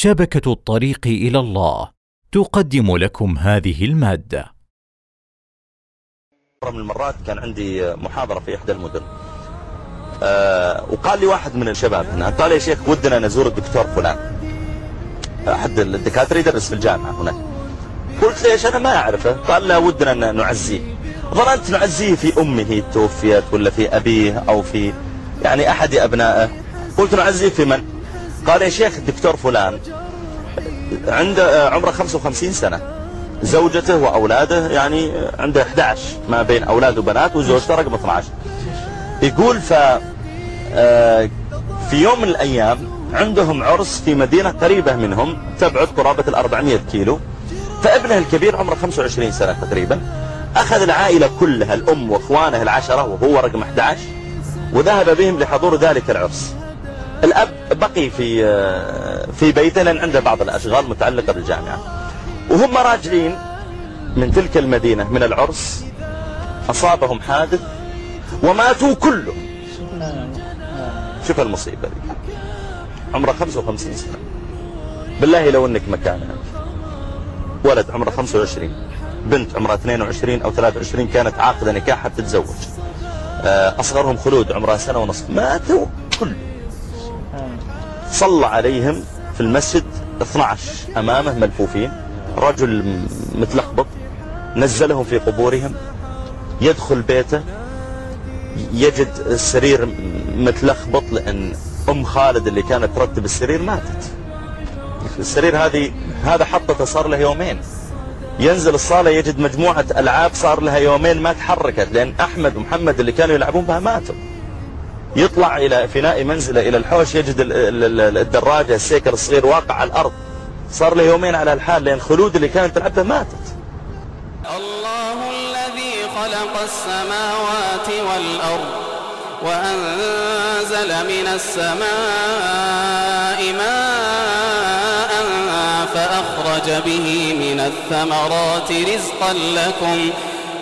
شبكة الطريق إلى الله. تقدم لكم هذه المادة. مرة من المرات كان عندي محاضرة في إحدى المدن. أه وقال لي واحد من الشباب هنا قال يا شيخ ودنا نزور الدكتور فلان. أحد الدكاترة يدرس في الجامعة هناك قلت ليش أنا ما أعرفه. قال لا ودنا نعزيه. ظننت نعزيه في أمه توفيت ولا في أبيه أو في يعني أحد أبنائه. قلت نعزيه في من؟ قال يا شيخ الدكتور فلان عنده عمره 55 سنة. زوجته وأولاده يعني عنده 11 ما بين أولاد وبنات وزوجته رقم 12 يقول ف في يوم من الأيام عندهم عرس في مدينة قريبة منهم تبعد قرابة ال 400 كيلو. فابنه الكبير عمره 25 سنة تقريبا. أخذ العائلة كلها الأم وأخوانه العشرة وهو رقم 11 وذهب بهم لحضور ذلك العرس. الأب بقي في في بيته لأن عنده بعض الأشغال متعلقة بالجامعة. وهم راجعين من تلك المدينة من العرس. أصابهم حادث وماتوا كلهم. شوف المصيبة دي. عمره 55 سنة. بالله لو إنك مكانها ولد عمره 25 بنت عمرها 22 أو 23 كانت عاقدة نكاح حتى تتزوج أصغرهم خلود عمرها سنة ونصف. ماتوا كلهم. صلى عليهم في المسجد 12 أمامه ملفوفين رجل متلخبط نزلهم في قبورهم يدخل بيته يجد السرير متلخبط لأن أم خالد اللي كانت ترتب السرير ماتت. السرير هذه هذا حطته صار له يومين. ينزل الصالة يجد مجموعة ألعاب صار لها يومين ما تحركت لأن أحمد ومحمد اللي كانوا يلعبون بها ماتوا. يطلع إلى فناء منزله إلى الحوش يجد الدراجة السيكل الصغير واقع على الأرض. صار له يومين على الحال لأن خلود اللي كانت تلعبها ماتت. الله الذي خلق السماوات والأرض وأنزل من السماء ماء فأخرج به من الثمرات رزقا لكم.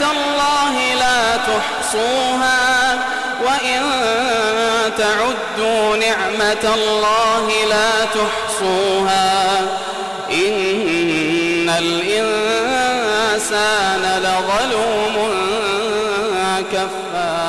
الله لا تحصوها وإن تعدوا نعمة الله لا تحصوها. إن الإنسان لظلوم كفار.